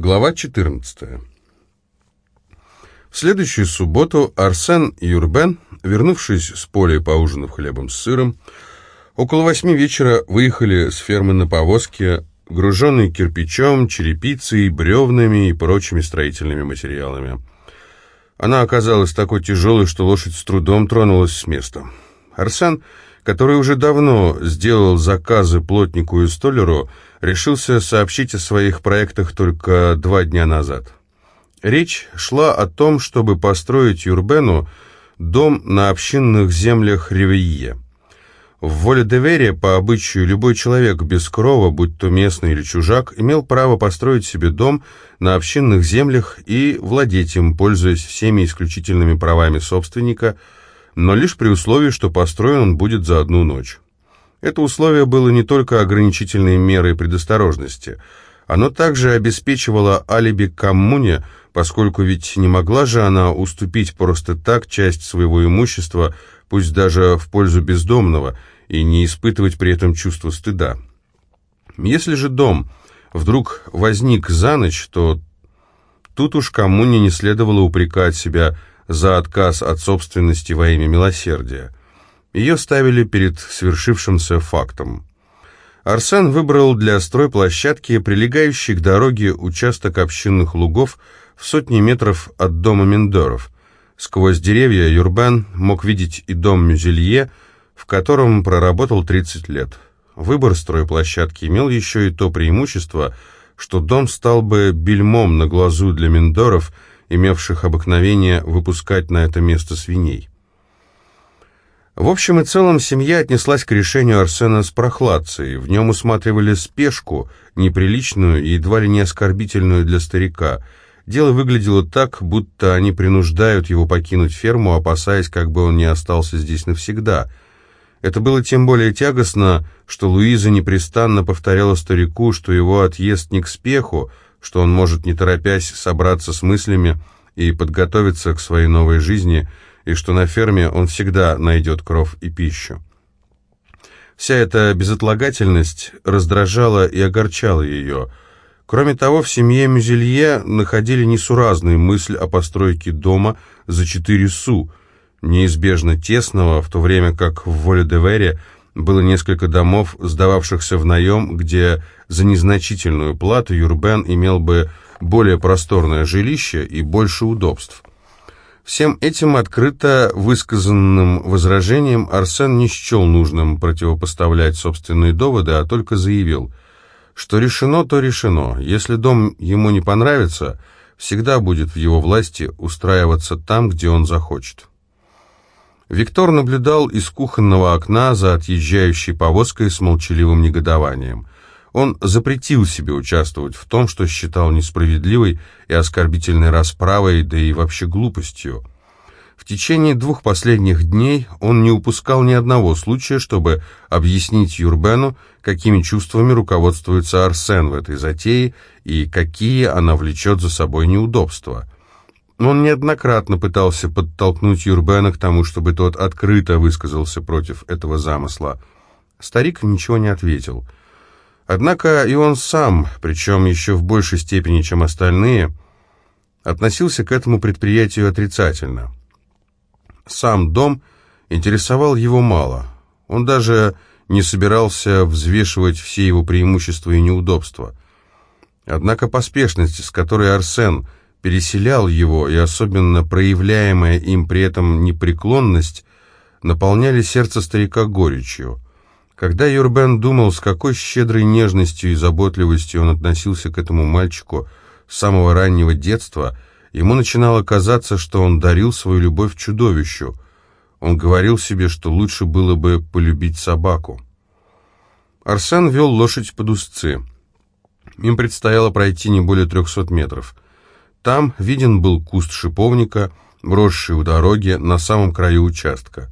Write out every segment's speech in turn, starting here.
Глава 14. В следующую субботу Арсен Юрбен, вернувшись с поля поужинав хлебом с сыром, около восьми вечера выехали с фермы на повозке, груженной кирпичом, черепицей, бревнами и прочими строительными материалами. Она оказалась такой тяжелой, что лошадь с трудом тронулась с места. Арсен, который уже давно сделал заказы плотнику и столяру, решился сообщить о своих проектах только два дня назад. Речь шла о том, чтобы построить Юрбену дом на общинных землях Ревие. В воле доверия, по обычаю, любой человек без крова, будь то местный или чужак, имел право построить себе дом на общинных землях и владеть им, пользуясь всеми исключительными правами собственника, но лишь при условии, что построен он будет за одну ночь. Это условие было не только ограничительной мерой предосторожности. Оно также обеспечивало алиби коммуне, поскольку ведь не могла же она уступить просто так часть своего имущества, пусть даже в пользу бездомного, и не испытывать при этом чувство стыда. Если же дом вдруг возник за ночь, то тут уж коммуне не следовало упрекать себя за отказ от собственности во имя милосердия. Ее ставили перед свершившимся фактом. Арсен выбрал для стройплощадки прилегающий к дороге участок общинных лугов в сотни метров от дома Миндоров. Сквозь деревья Юрбен мог видеть и дом Мюзелье, в котором проработал 30 лет. Выбор стройплощадки имел еще и то преимущество, что дом стал бы бельмом на глазу для Миндоров, имевших обыкновение выпускать на это место свиней. В общем и целом, семья отнеслась к решению Арсена с прохладцей. В нем усматривали спешку, неприличную и едва ли не оскорбительную для старика. Дело выглядело так, будто они принуждают его покинуть ферму, опасаясь, как бы он не остался здесь навсегда. Это было тем более тягостно, что Луиза непрестанно повторяла старику, что его отъезд не к спеху, что он может, не торопясь, собраться с мыслями и подготовиться к своей новой жизни – и что на ферме он всегда найдет кров и пищу. Вся эта безотлагательность раздражала и огорчала ее. Кроме того, в семье Мюзелье находили несуразную мысль о постройке дома за четыре су, неизбежно тесного, в то время как в Воле-де-Вере было несколько домов, сдававшихся в наем, где за незначительную плату Юрбен имел бы более просторное жилище и больше удобств. Всем этим открыто высказанным возражением Арсен не счел нужным противопоставлять собственные доводы, а только заявил, что решено, то решено. Если дом ему не понравится, всегда будет в его власти устраиваться там, где он захочет. Виктор наблюдал из кухонного окна за отъезжающей повозкой с молчаливым негодованием – он запретил себе участвовать в том, что считал несправедливой и оскорбительной расправой, да и вообще глупостью. В течение двух последних дней он не упускал ни одного случая, чтобы объяснить Юрбену, какими чувствами руководствуется Арсен в этой затее и какие она влечет за собой неудобства. Он неоднократно пытался подтолкнуть Юрбена к тому, чтобы тот открыто высказался против этого замысла. Старик ничего не ответил – Однако и он сам, причем еще в большей степени, чем остальные, относился к этому предприятию отрицательно. Сам дом интересовал его мало. Он даже не собирался взвешивать все его преимущества и неудобства. Однако поспешность, с которой Арсен переселял его, и особенно проявляемая им при этом непреклонность, наполняли сердце старика горечью. Когда Юрбен думал, с какой щедрой нежностью и заботливостью он относился к этому мальчику с самого раннего детства, ему начинало казаться, что он дарил свою любовь чудовищу. Он говорил себе, что лучше было бы полюбить собаку. Арсен вел лошадь под узцы. Им предстояло пройти не более трехсот метров. Там виден был куст шиповника, росший у дороги на самом краю участка.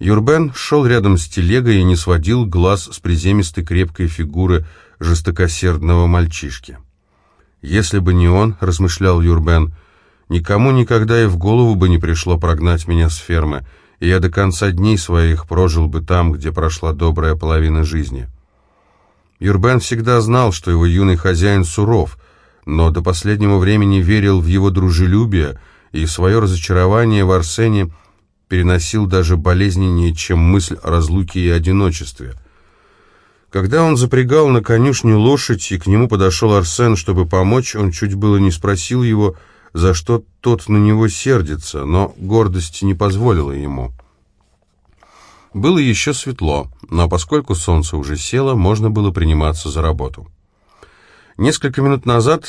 Юрбен шел рядом с телегой и не сводил глаз с приземистой крепкой фигуры жестокосердного мальчишки. «Если бы не он, — размышлял Юрбен, — никому никогда и в голову бы не пришло прогнать меня с фермы, и я до конца дней своих прожил бы там, где прошла добрая половина жизни». Юрбен всегда знал, что его юный хозяин суров, но до последнего времени верил в его дружелюбие и свое разочарование в Арсене переносил даже болезненнее, чем мысль о разлуке и одиночестве. Когда он запрягал на конюшню лошадь, и к нему подошел Арсен, чтобы помочь, он чуть было не спросил его, за что тот на него сердится, но гордость не позволила ему. Было еще светло, но поскольку солнце уже село, можно было приниматься за работу. Несколько минут назад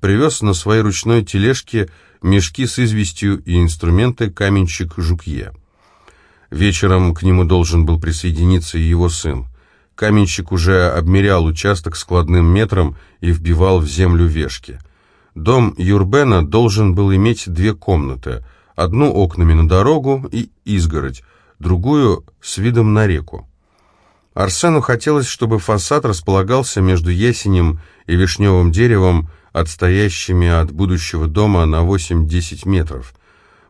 привез на своей ручной тележке мешки с известью и инструменты каменщик Жукье. Вечером к нему должен был присоединиться и его сын. Каменщик уже обмерял участок складным метром и вбивал в землю вешки. Дом Юрбена должен был иметь две комнаты, одну окнами на дорогу и изгородь, другую с видом на реку. Арсену хотелось, чтобы фасад располагался между ясенем и вишневым деревом, отстоящими от будущего дома на 8-10 метров.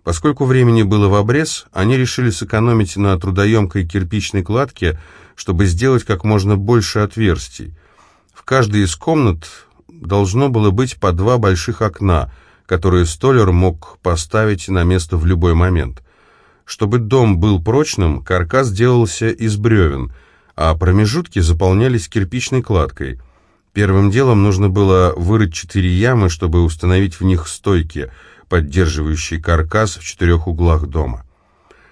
Поскольку времени было в обрез, они решили сэкономить на трудоемкой кирпичной кладке, чтобы сделать как можно больше отверстий. В каждой из комнат должно было быть по два больших окна, которые столер мог поставить на место в любой момент. Чтобы дом был прочным, каркас делался из бревен, а промежутки заполнялись кирпичной кладкой. Первым делом нужно было вырыть четыре ямы, чтобы установить в них стойки, поддерживающие каркас в четырех углах дома.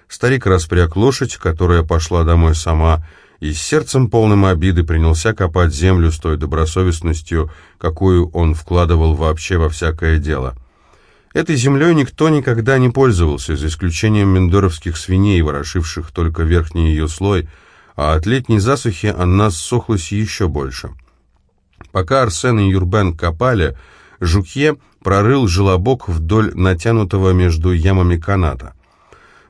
Старик распряг лошадь, которая пошла домой сама, и с сердцем полным обиды принялся копать землю с той добросовестностью, какую он вкладывал вообще во всякое дело. Этой землей никто никогда не пользовался, за исключением мендоровских свиней, ворошивших только верхний ее слой, а от летней засухи она ссохлась еще больше. Пока Арсен и Юрбен копали, Жукье прорыл желобок вдоль натянутого между ямами каната.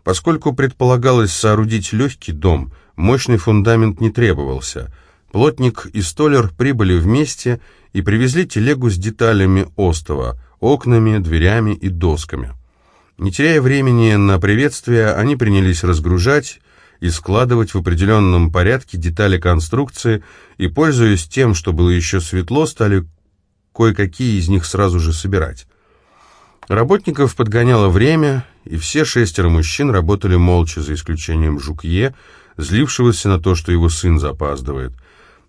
Поскольку предполагалось соорудить легкий дом, мощный фундамент не требовался. Плотник и столер прибыли вместе и привезли телегу с деталями остова, окнами, дверями и досками. Не теряя времени на приветствие, они принялись разгружать и складывать в определенном порядке детали конструкции и, пользуясь тем, что было еще светло, стали кое-какие из них сразу же собирать. Работников подгоняло время, и все шестеро мужчин работали молча, за исключением Жукье, злившегося на то, что его сын запаздывает.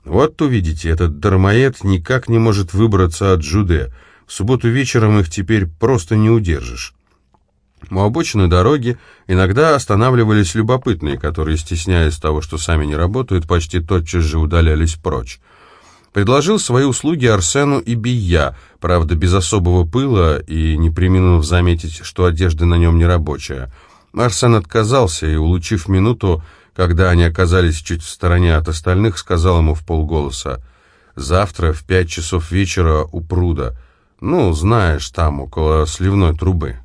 Вот увидите, этот дармоед никак не может выбраться от Джуде. В субботу вечером их теперь просто не удержишь. У обочины дороги иногда останавливались любопытные, которые, стесняясь того, что сами не работают, почти тотчас же удалялись прочь. Предложил свои услуги Арсену и Бия, правда, без особого пыла и не приминув заметить, что одежда на нем не рабочая. Арсен отказался и, улучив минуту, когда они оказались чуть в стороне от остальных, сказал ему в полголоса, «Завтра в пять часов вечера у пруда. Ну, знаешь, там, около сливной трубы».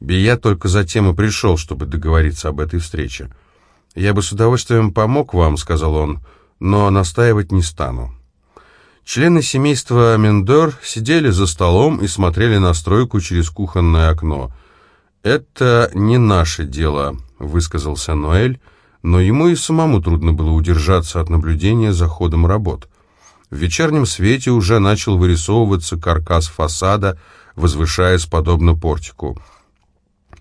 Бия только затем и пришел, чтобы договориться об этой встрече. «Я бы с удовольствием помог вам», — сказал он, — «но настаивать не стану». Члены семейства Мендор сидели за столом и смотрели на стройку через кухонное окно. «Это не наше дело», — высказался Ноэль, но ему и самому трудно было удержаться от наблюдения за ходом работ. В вечернем свете уже начал вырисовываться каркас фасада, возвышаясь подобно портику.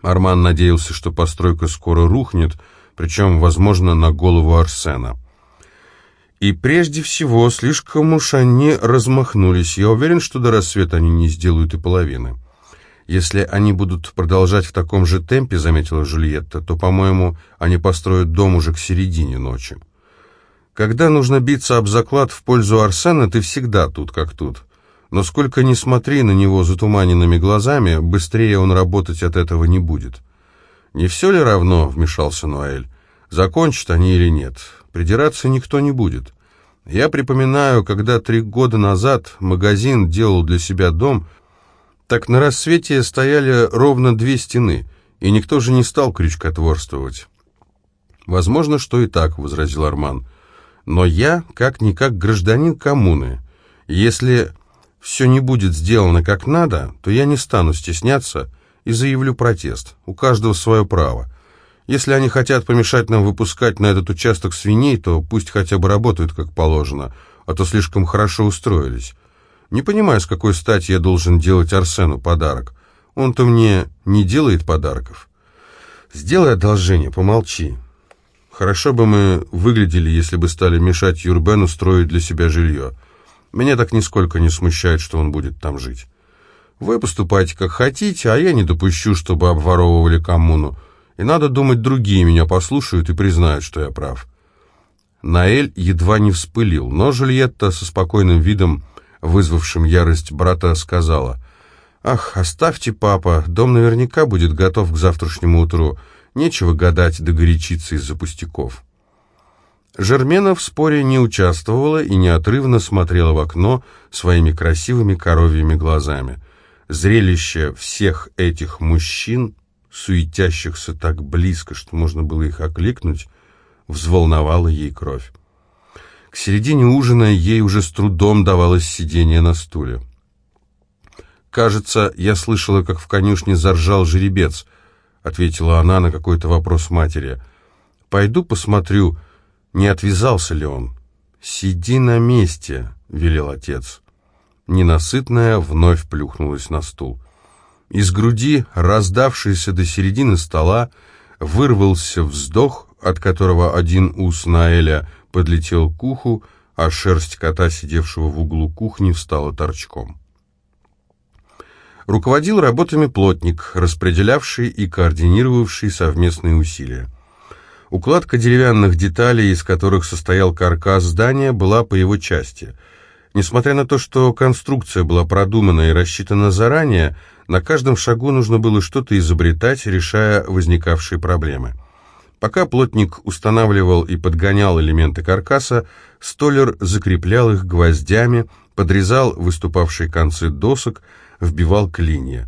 Арман надеялся, что постройка скоро рухнет, причем, возможно, на голову Арсена. И прежде всего, слишком уж они размахнулись. Я уверен, что до рассвета они не сделают и половины. Если они будут продолжать в таком же темпе, заметила Жульетта, то, по-моему, они построят дом уже к середине ночи. Когда нужно биться об заклад в пользу Арсена, ты всегда тут как тут. Но сколько ни смотри на него затуманенными глазами, быстрее он работать от этого не будет. «Не все ли равно?» — вмешался Ноэль. «Закончат они или нет? Придираться никто не будет. Я припоминаю, когда три года назад магазин делал для себя дом, так на рассвете стояли ровно две стены, и никто же не стал крючкотворствовать». «Возможно, что и так», — возразил Арман. «Но я, как-никак, гражданин коммуны. Если все не будет сделано как надо, то я не стану стесняться и заявлю протест. У каждого свое право. Если они хотят помешать нам выпускать на этот участок свиней, то пусть хотя бы работают как положено, а то слишком хорошо устроились. Не понимаю, с какой стати я должен делать Арсену подарок. Он-то мне не делает подарков. Сделай одолжение, помолчи. Хорошо бы мы выглядели, если бы стали мешать Юрбену строить для себя жилье. Меня так нисколько не смущает, что он будет там жить. Вы поступайте как хотите, а я не допущу, чтобы обворовывали коммуну. И надо думать, другие меня послушают и признают, что я прав. Наэль едва не вспылил, но Жульетта со спокойным видом, вызвавшим ярость брата, сказала, «Ах, оставьте, папа, дом наверняка будет готов к завтрашнему утру. Нечего гадать да горячиться из-за пустяков». Жермена в споре не участвовала и неотрывно смотрела в окно своими красивыми коровьими глазами. Зрелище всех этих мужчин, суетящихся так близко, что можно было их окликнуть, взволновало ей кровь. К середине ужина ей уже с трудом давалось сидение на стуле. «Кажется, я слышала, как в конюшне заржал жеребец», — ответила она на какой-то вопрос матери. «Пойду посмотрю, не отвязался ли он?» «Сиди на месте», — велел отец. Ненасытная вновь плюхнулась на стул. Из груди, раздавшейся до середины стола, вырвался вздох, от которого один ус Наэля подлетел к уху, а шерсть кота, сидевшего в углу кухни, встала торчком. Руководил работами плотник, распределявший и координировавший совместные усилия. Укладка деревянных деталей, из которых состоял каркас здания, была по его части. Несмотря на то, что конструкция была продумана и рассчитана заранее, на каждом шагу нужно было что-то изобретать, решая возникавшие проблемы. Пока плотник устанавливал и подгонял элементы каркаса, столер закреплял их гвоздями, подрезал выступавшие концы досок, вбивал клинья.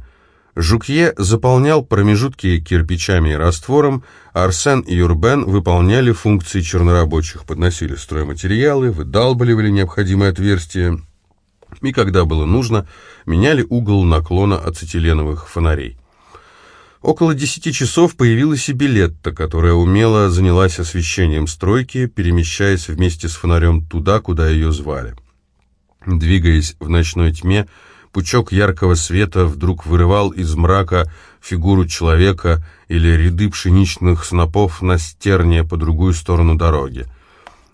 Жукье заполнял промежутки кирпичами и раствором, Арсен и Юрбен выполняли функции чернорабочих, подносили стройматериалы, выдалбливали необходимые отверстия и, когда было нужно, меняли угол наклона ацетиленовых фонарей. Около десяти часов появилась и Билетта, которая умело занялась освещением стройки, перемещаясь вместе с фонарем туда, куда ее звали. Двигаясь в ночной тьме, Пучок яркого света вдруг вырывал из мрака фигуру человека или ряды пшеничных снопов на стерне по другую сторону дороги.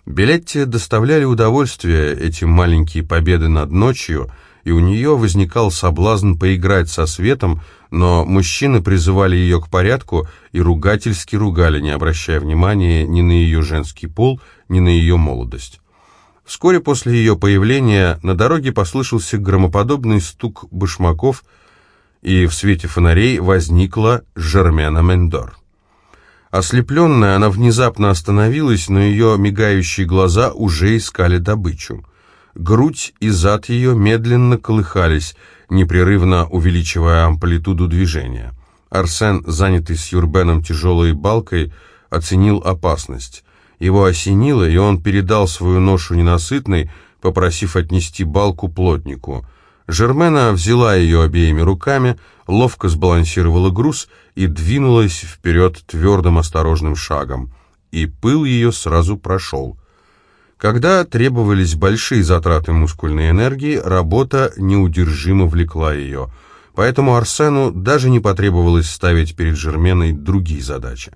Билетте доставляли удовольствие эти маленькие победы над ночью, и у нее возникал соблазн поиграть со светом, но мужчины призывали ее к порядку и ругательски ругали, не обращая внимания ни на ее женский пол, ни на ее молодость. Вскоре после ее появления на дороге послышался громоподобный стук башмаков, и в свете фонарей возникла Жермена Мендор. Ослепленная, она внезапно остановилась, но ее мигающие глаза уже искали добычу. Грудь и зад ее медленно колыхались, непрерывно увеличивая амплитуду движения. Арсен, занятый с Юрбеном тяжелой балкой, оценил опасность. Его осенило, и он передал свою ношу ненасытной, попросив отнести балку плотнику. Жермена взяла ее обеими руками, ловко сбалансировала груз и двинулась вперед твердым осторожным шагом. И пыл ее сразу прошел. Когда требовались большие затраты мускульной энергии, работа неудержимо влекла ее. Поэтому Арсену даже не потребовалось ставить перед Жерменой другие задачи.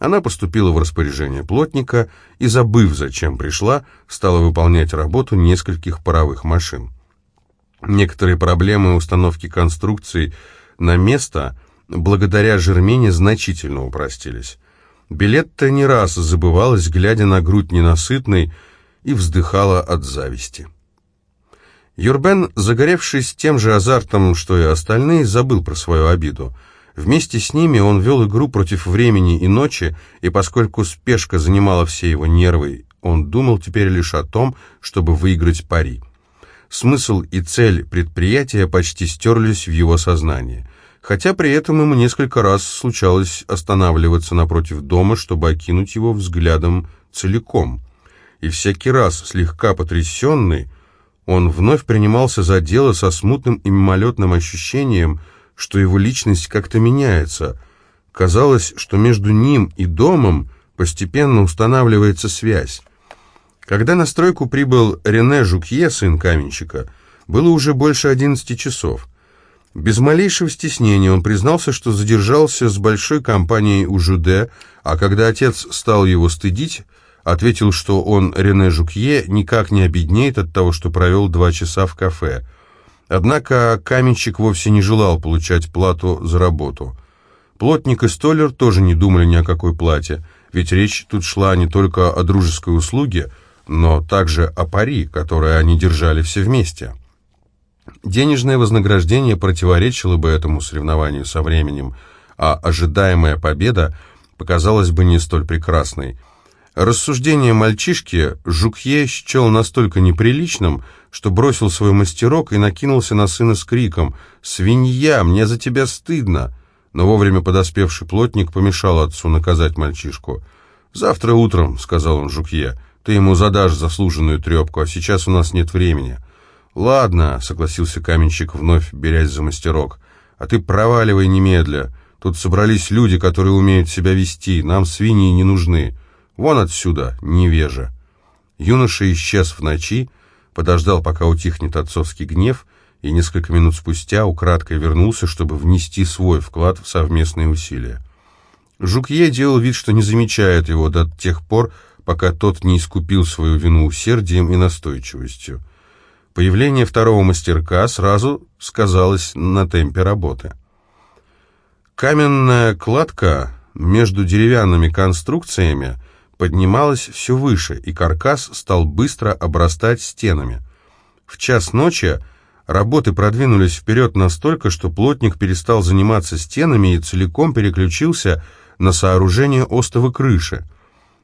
Она поступила в распоряжение плотника и, забыв, зачем пришла, стала выполнять работу нескольких паровых машин. Некоторые проблемы установки конструкций на место благодаря Жермене значительно упростились. Билетта не раз забывалась, глядя на грудь ненасытной, и вздыхала от зависти. Юрбен, загоревшись тем же азартом, что и остальные, забыл про свою обиду – Вместе с ними он вел игру против времени и ночи, и поскольку спешка занимала все его нервы, он думал теперь лишь о том, чтобы выиграть пари. Смысл и цель предприятия почти стерлись в его сознании, хотя при этом ему несколько раз случалось останавливаться напротив дома, чтобы окинуть его взглядом целиком. И всякий раз, слегка потрясенный, он вновь принимался за дело со смутным и мимолетным ощущением – что его личность как-то меняется. Казалось, что между ним и домом постепенно устанавливается связь. Когда на стройку прибыл Рене Жукье, сын каменщика, Было уже больше одиннадцати часов. Без малейшего стеснения он признался, что задержался с большой компанией у Жуде, а когда отец стал его стыдить, ответил, что он, Рене Жукье, никак не обеднеет от того, что провел два часа в кафе. Однако каменщик вовсе не желал получать плату за работу. Плотник и столер тоже не думали ни о какой плате, ведь речь тут шла не только о дружеской услуге, но также о пари, которое они держали все вместе. Денежное вознаграждение противоречило бы этому соревнованию со временем, а ожидаемая победа показалась бы не столь прекрасной. Рассуждение мальчишки Жукье счел настолько неприличным, что бросил свой мастерок и накинулся на сына с криком «Свинья, мне за тебя стыдно!» Но вовремя подоспевший плотник помешал отцу наказать мальчишку. «Завтра утром», — сказал он Жукье, — «ты ему задашь заслуженную трепку, а сейчас у нас нет времени». «Ладно», — согласился каменщик, вновь берясь за мастерок, — «а ты проваливай немедля. Тут собрались люди, которые умеют себя вести, нам свиньи не нужны. Вон отсюда, невежа». Юноша исчез в ночи, подождал, пока утихнет отцовский гнев, и несколько минут спустя украдкой вернулся, чтобы внести свой вклад в совместные усилия. Жукье делал вид, что не замечает его до тех пор, пока тот не искупил свою вину усердием и настойчивостью. Появление второго мастерка сразу сказалось на темпе работы. Каменная кладка между деревянными конструкциями поднималась все выше, и каркас стал быстро обрастать стенами. В час ночи работы продвинулись вперед настолько, что плотник перестал заниматься стенами и целиком переключился на сооружение остова крыши.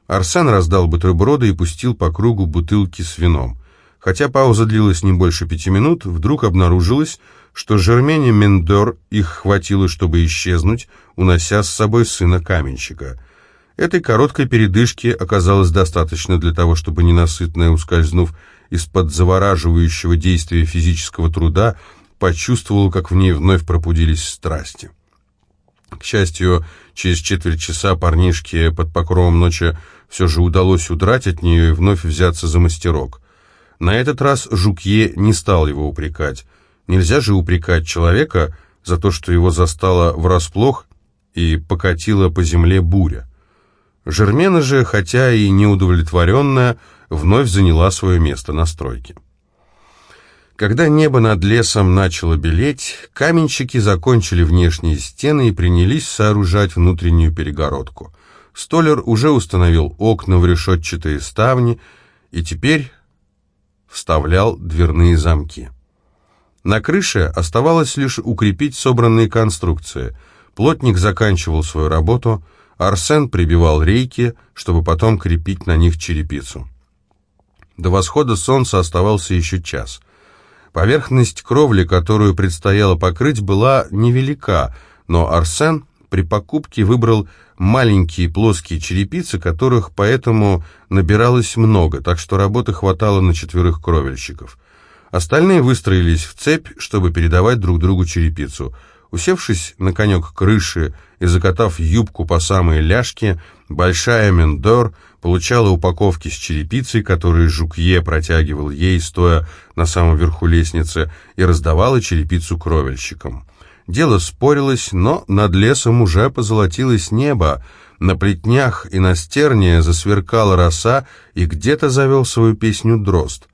Арсен раздал бутерброды и пустил по кругу бутылки с вином. Хотя пауза длилась не больше пяти минут, вдруг обнаружилось, что Жермене Мендор их хватило, чтобы исчезнуть, унося с собой сына каменщика. Этой короткой передышки оказалось достаточно для того, чтобы ненасытная, ускользнув из-под завораживающего действия физического труда, почувствовала, как в ней вновь пробудились страсти. К счастью, через четверть часа парнишке под покровом ночи все же удалось удрать от нее и вновь взяться за мастерок. На этот раз Жукье не стал его упрекать. Нельзя же упрекать человека за то, что его застало врасплох и покатила по земле буря. Жермена же, хотя и неудовлетворенная, вновь заняла свое место на стройке. Когда небо над лесом начало белеть, каменщики закончили внешние стены и принялись сооружать внутреннюю перегородку. Столер уже установил окна в решетчатые ставни, и теперь вставлял дверные замки. На крыше оставалось лишь укрепить собранные конструкции. Плотник заканчивал свою работу, Арсен прибивал рейки, чтобы потом крепить на них черепицу. До восхода солнца оставался еще час. Поверхность кровли, которую предстояло покрыть, была невелика, но Арсен при покупке выбрал маленькие плоские черепицы, которых поэтому набиралось много, так что работы хватало на четверых кровельщиков. Остальные выстроились в цепь, чтобы передавать друг другу черепицу. Усевшись на конек крыши и закатав юбку по самые ляжки, большая Мендор получала упаковки с черепицей, которые Жукье протягивал ей, стоя на самом верху лестницы, и раздавала черепицу кровельщикам. Дело спорилось, но над лесом уже позолотилось небо, на плетнях и на стерне засверкала роса, и где-то завел свою песню дрозд.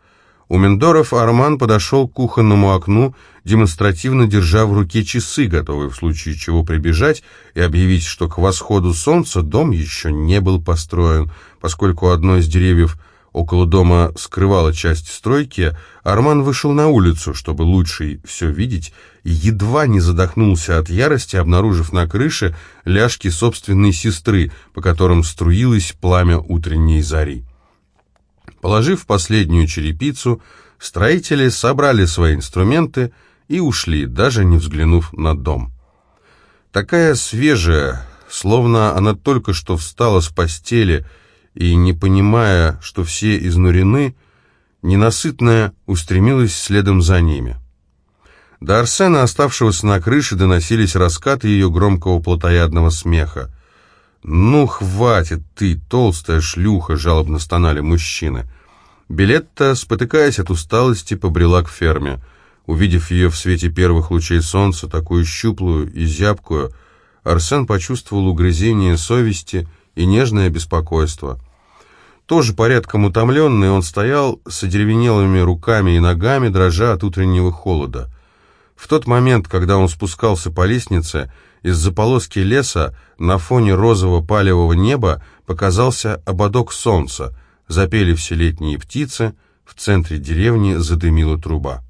У Мендоров Арман подошел к кухонному окну, демонстративно держа в руке часы, готовые в случае чего прибежать и объявить, что к восходу солнца дом еще не был построен, поскольку одно из деревьев – около дома скрывала часть стройки, Арман вышел на улицу, чтобы лучше все видеть, и едва не задохнулся от ярости, обнаружив на крыше ляжки собственной сестры, по которым струилось пламя утренней зари. Положив последнюю черепицу, строители собрали свои инструменты и ушли, даже не взглянув на дом. Такая свежая, словно она только что встала с постели, и, не понимая, что все изнурены, ненасытная устремилась следом за ними. До Арсена, оставшегося на крыше, доносились раскаты ее громкого плотоядного смеха. «Ну, хватит ты, толстая шлюха!» — жалобно стонали мужчины. Билетта, спотыкаясь от усталости, побрела к ферме. Увидев ее в свете первых лучей солнца, такую щуплую и зябкую, Арсен почувствовал угрызение совести и нежное беспокойство. Тоже порядком утомленный, он стоял с одеревенелыми руками и ногами, дрожа от утреннего холода. В тот момент, когда он спускался по лестнице, из-за полоски леса на фоне розового палевого неба показался ободок солнца, запели все летние птицы, в центре деревни задымила труба.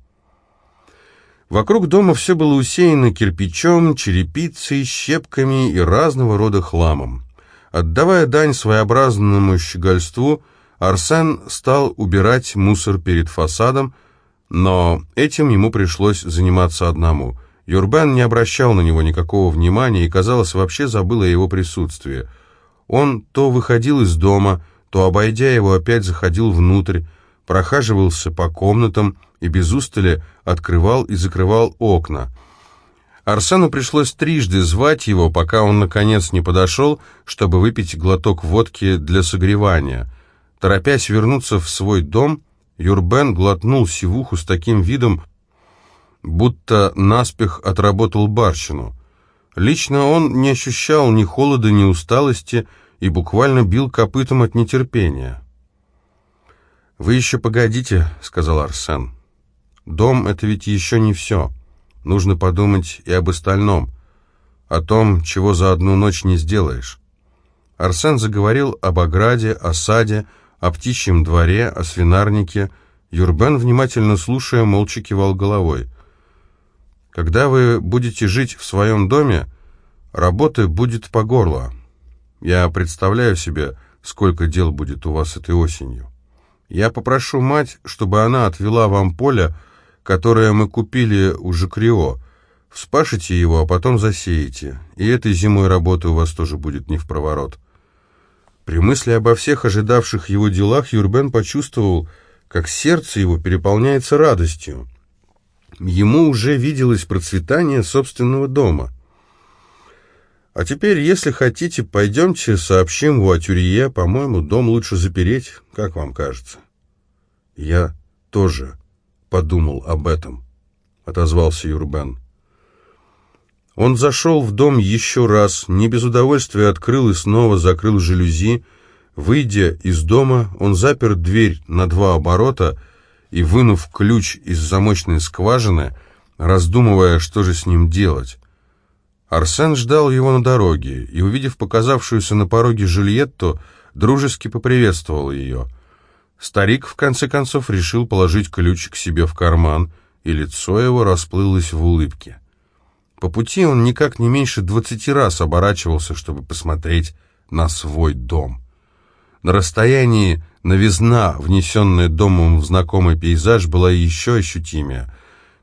Вокруг дома все было усеяно кирпичом, черепицей, щепками и разного рода хламом. Отдавая дань своеобразному щегольству, Арсен стал убирать мусор перед фасадом, но этим ему пришлось заниматься одному. Юрбен не обращал на него никакого внимания и, казалось, вообще забыл о его присутствии. Он то выходил из дома, то, обойдя его, опять заходил внутрь, прохаживался по комнатам и без устали открывал и закрывал окна. Арсену пришлось трижды звать его, пока он, наконец, не подошел, чтобы выпить глоток водки для согревания. Торопясь вернуться в свой дом, Юрбен глотнул сивуху с таким видом, будто наспех отработал барщину. Лично он не ощущал ни холода, ни усталости и буквально бил копытом от нетерпения. «Вы еще погодите», — сказал Арсен. «Дом — это ведь еще не все. Нужно подумать и об остальном, о том, чего за одну ночь не сделаешь». Арсен заговорил об ограде, о саде, о птичьем дворе, о свинарнике. Юрбен, внимательно слушая, молча кивал головой. «Когда вы будете жить в своем доме, работы будет по горло. Я представляю себе, сколько дел будет у вас этой осенью. Я попрошу мать, чтобы она отвела вам поле, которое мы купили у Жикрио. Вспашите его, а потом засеете. И этой зимой работы у вас тоже будет не в проворот». При мысли обо всех ожидавших его делах Юрбен почувствовал, как сердце его переполняется радостью. Ему уже виделось процветание собственного дома. А теперь, если хотите, пойдемте сообщим в Атюрье. По-моему, дом лучше запереть, как вам кажется? Я тоже подумал об этом, отозвался Юрбен. Он зашел в дом еще раз, не без удовольствия открыл и снова закрыл жалюзи. Выйдя из дома, он запер дверь на два оборота и, вынув ключ из замочной скважины, раздумывая, что же с ним делать. Арсен ждал его на дороге и, увидев показавшуюся на пороге Жюльетту, дружески поприветствовал ее. Старик, в конце концов, решил положить ключ к себе в карман, и лицо его расплылось в улыбке. По пути он никак не меньше двадцати раз оборачивался, чтобы посмотреть на свой дом. На расстоянии новизна, внесенная домом в знакомый пейзаж, была еще ощутимее.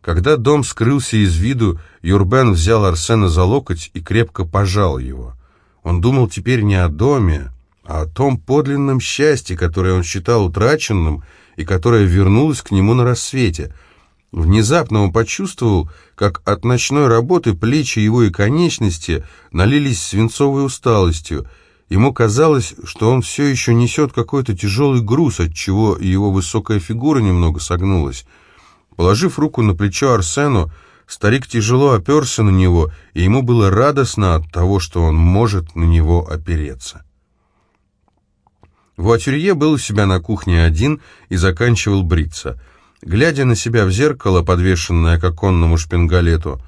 Когда дом скрылся из виду, Юрбен взял Арсена за локоть и крепко пожал его. Он думал теперь не о доме, а о том подлинном счастье, которое он считал утраченным и которое вернулось к нему на рассвете — Внезапно он почувствовал, как от ночной работы плечи его и конечности налились свинцовой усталостью. Ему казалось, что он все еще несет какой-то тяжелый груз, отчего его высокая фигура немного согнулась. Положив руку на плечо Арсену, старик тяжело оперся на него, и ему было радостно от того, что он может на него опереться. Вуатюрье был у себя на кухне один и заканчивал бриться — Глядя на себя в зеркало, подвешенное к оконному шпингалету,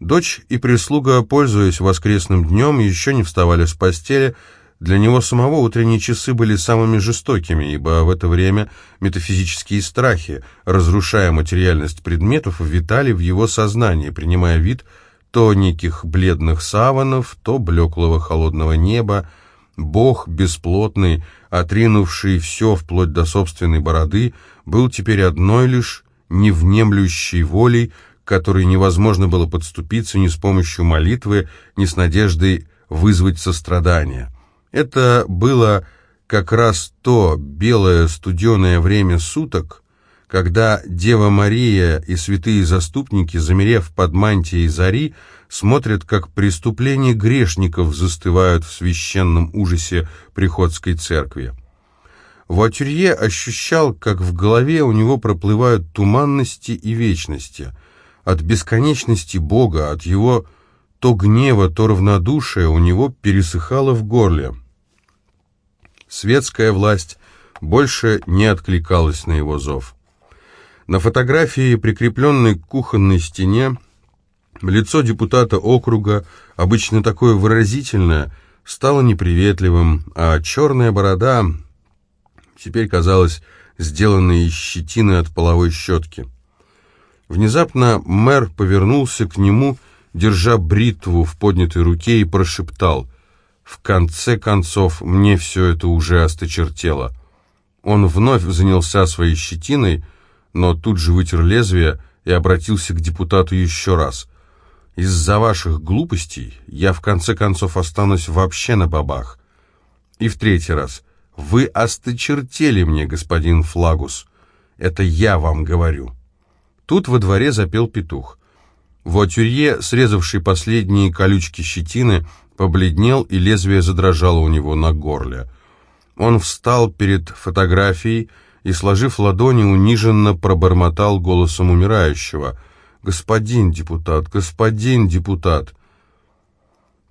дочь и прислуга, пользуясь воскресным днем, еще не вставали с постели. Для него самого утренние часы были самыми жестокими, ибо в это время метафизические страхи, разрушая материальность предметов, витали в его сознании, принимая вид то неких бледных саванов, то блеклого холодного неба, Бог бесплотный, отринувший все вплоть до собственной бороды, был теперь одной лишь невнемлющей волей, которой невозможно было подступиться ни с помощью молитвы, ни с надеждой вызвать сострадание. Это было как раз то белое студеное время суток, когда Дева Мария и святые заступники, замерев под мантией зари, смотрят, как преступления грешников застывают в священном ужасе приходской церкви. Вуатюрье ощущал, как в голове у него проплывают туманности и вечности. От бесконечности Бога, от его то гнева, то равнодушия у него пересыхало в горле. Светская власть больше не откликалась на его зов. На фотографии, прикрепленной к кухонной стене, лицо депутата округа, обычно такое выразительное, стало неприветливым, а черная борода теперь казалась сделанной из щетины от половой щетки. Внезапно мэр повернулся к нему, держа бритву в поднятой руке, и прошептал «В конце концов, мне все это уже осточертело». Он вновь занялся своей щетиной, но тут же вытер лезвие и обратился к депутату еще раз. «Из-за ваших глупостей я в конце концов останусь вообще на бабах». И в третий раз. «Вы осточертели мне, господин Флагус. Это я вам говорю». Тут во дворе запел петух. Вуатюрье, срезавший последние колючки щетины, побледнел, и лезвие задрожало у него на горле. Он встал перед фотографией и, сложив ладони, униженно пробормотал голосом умирающего. «Господин депутат, господин депутат!»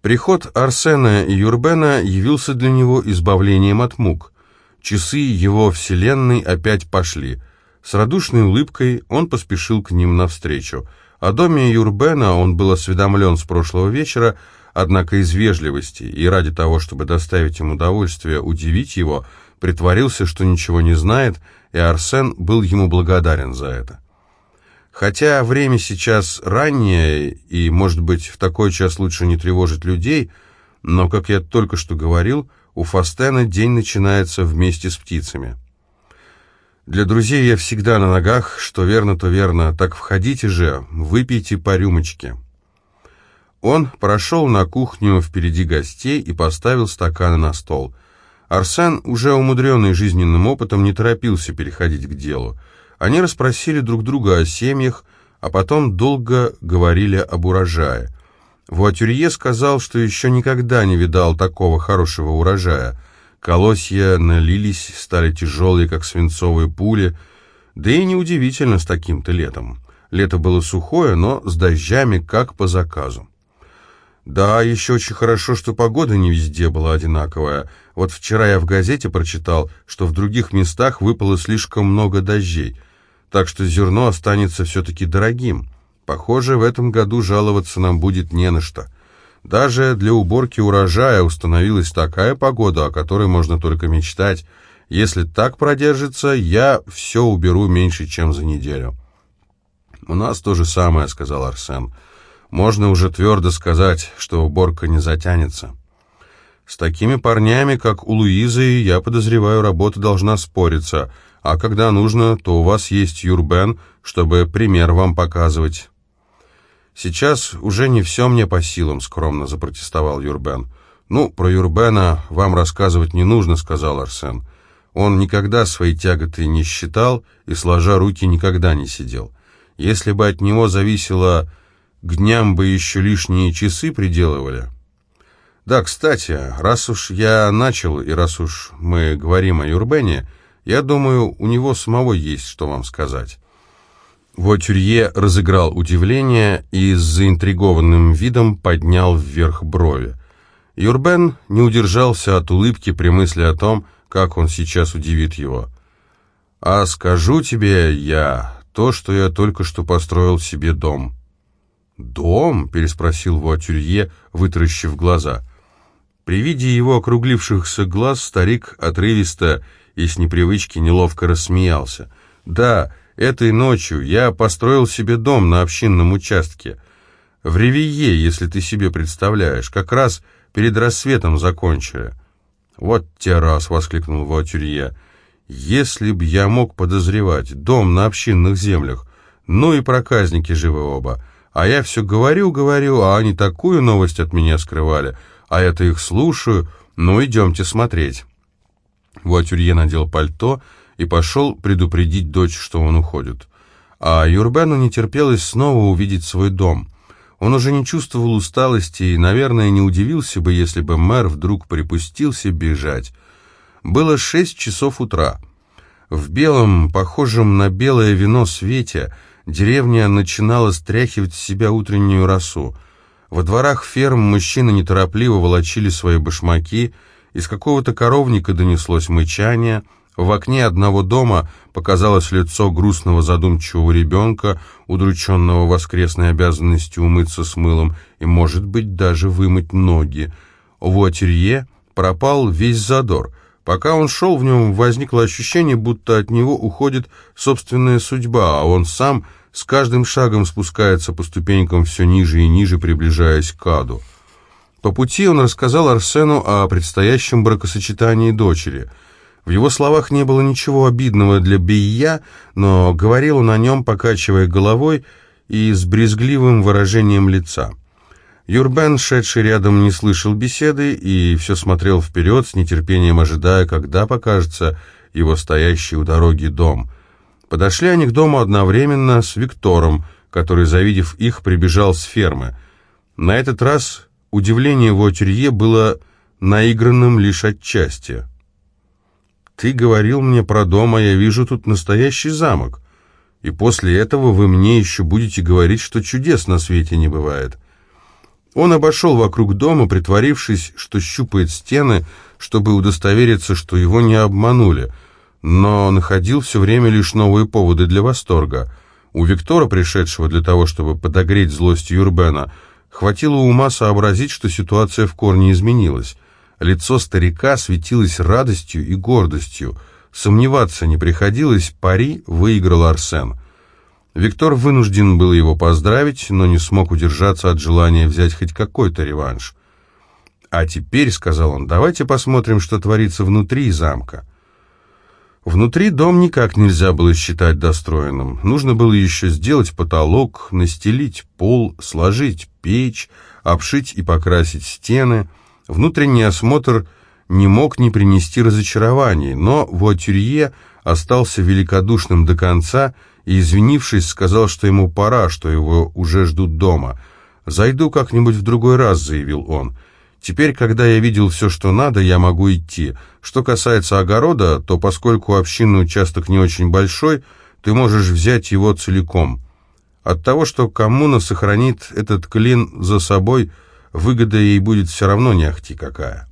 Приход Арсена и Юрбена явился для него избавлением от мук. Часы его вселенной опять пошли. С радушной улыбкой он поспешил к ним навстречу. О доме Юрбена он был осведомлен с прошлого вечера, однако из вежливости и ради того, чтобы доставить ему удовольствие, удивить его, притворился, что ничего не знает, и Арсен был ему благодарен за это. Хотя время сейчас раннее, и, может быть, в такой час лучше не тревожить людей, но, как я только что говорил, у Фастена день начинается вместе с птицами. Для друзей я всегда на ногах, что верно, то верно, так входите же, выпейте по рюмочке». Он прошел на кухню впереди гостей и поставил стаканы на стол. Арсен, уже умудренный жизненным опытом, не торопился переходить к делу. Они расспросили друг друга о семьях, а потом долго говорили об урожае. Вуатюрье сказал, что еще никогда не видал такого хорошего урожая. Колосья налились, стали тяжелые, как свинцовые пули, да и неудивительно с таким-то летом. Лето было сухое, но с дождями, как по заказу. Да, еще очень хорошо, что погода не везде была одинаковая. Вот вчера я в газете прочитал, что в других местах выпало слишком много дождей, так что зерно останется все-таки дорогим. Похоже, в этом году жаловаться нам будет не на что. Даже для уборки урожая установилась такая погода, о которой можно только мечтать. Если так продержится, я все уберу меньше, чем за неделю. «У нас то же самое», — сказал Арсен. Можно уже твердо сказать, что уборка не затянется. С такими парнями, как у Луизы, я подозреваю, работа должна спориться, а когда нужно, то у вас есть Юрбен, чтобы пример вам показывать. Сейчас уже не все мне по силам, скромно запротестовал Юрбен. Ну, про Юрбена вам рассказывать не нужно, сказал Арсен. Он никогда свои тяготы не считал и, сложа руки, никогда не сидел. Если бы от него зависело к дням бы еще лишние часы приделывали. Да, кстати, раз уж я начал, и раз уж мы говорим о Юрбене, я думаю, у него самого есть что вам сказать. Вотюрье разыграл удивление и с заинтригованным видом поднял вверх брови. Юрбен не удержался от улыбки при мысли о том, как он сейчас удивит его. «А скажу тебе я то, что я только что построил себе дом». «Дом?» — переспросил Вуатюрье, вытаращив глаза. При виде его округлившихся глаз старик отрывисто и с непривычки неловко рассмеялся. «Да, этой ночью я построил себе дом на общинном участке. В Ревие, если ты себе представляешь, как раз перед рассветом закончили». «Вот те раз!» — воскликнул Вуатюрье. «Если б я мог подозревать дом на общинных землях, ну и проказники живы оба». А я все говорю, говорю, а они такую новость от меня скрывали. А я-то их слушаю. Ну, идемте смотреть. Вуатюрье надел пальто и пошел предупредить дочь, что он уходит. А Юрбену не терпелось снова увидеть свой дом. Он уже не чувствовал усталости и, наверное, не удивился бы, если бы мэр вдруг припустился бежать. Было шесть часов утра. В белом, похожем на белое вино свете, деревня начинала стряхивать с себя утреннюю росу. Во дворах ферм мужчины неторопливо волочили свои башмаки, из какого-то коровника донеслось мычание, в окне одного дома показалось лицо грустного задумчивого ребенка, удрученного воскресной обязанностью умыться с мылом и, может быть, даже вымыть ноги. В Отерье пропал весь задор. Пока он шел, в нем возникло ощущение, будто от него уходит собственная судьба, а он сам с каждым шагом спускается по ступенькам все ниже и ниже, приближаясь к аду. По пути он рассказал Арсену о предстоящем бракосочетании дочери. В его словах не было ничего обидного для Бия, но говорил он о нем, покачивая головой и с брезгливым выражением лица. Юрбен, шедший рядом, не слышал беседы и все смотрел вперед, с нетерпением ожидая, когда покажется его стоящий у дороги дом. Подошли они к дому одновременно с Виктором, который, завидев их, прибежал с фермы. На этот раз удивление в Отерье было наигранным лишь отчасти. «Ты говорил мне про дом, а я вижу тут настоящий замок. И после этого вы мне еще будете говорить, что чудес на свете не бывает». Он обошел вокруг дома, притворившись, что щупает стены, чтобы удостовериться, что его не обманули, но находил все время лишь новые поводы для восторга. У Виктора, пришедшего для того, чтобы подогреть злость Юрбена, хватило ума сообразить, что ситуация в корне изменилась. Лицо старика светилось радостью и гордостью. Сомневаться не приходилось, пари выиграл Арсен. Виктор вынужден был его поздравить, но не смог удержаться от желания взять хоть какой-то реванш. «А теперь», — сказал он, — «давайте посмотрим, что творится внутри замка». Внутри дом никак нельзя было считать достроенным. Нужно было еще сделать потолок, настелить пол, сложить печь, обшить и покрасить стены. Внутренний осмотр не мог не принести разочарований, но Вуатюрье остался великодушным до конца и, извинившись, сказал, что ему пора, что его уже ждут дома. «Зайду как-нибудь в другой раз», — заявил он. «Теперь, когда я видел все, что надо, я могу идти. Что касается огорода, то поскольку общинный участок не очень большой, ты можешь взять его целиком. От того, что коммуна сохранит этот клин за собой, выгода ей будет все равно не ахти какая».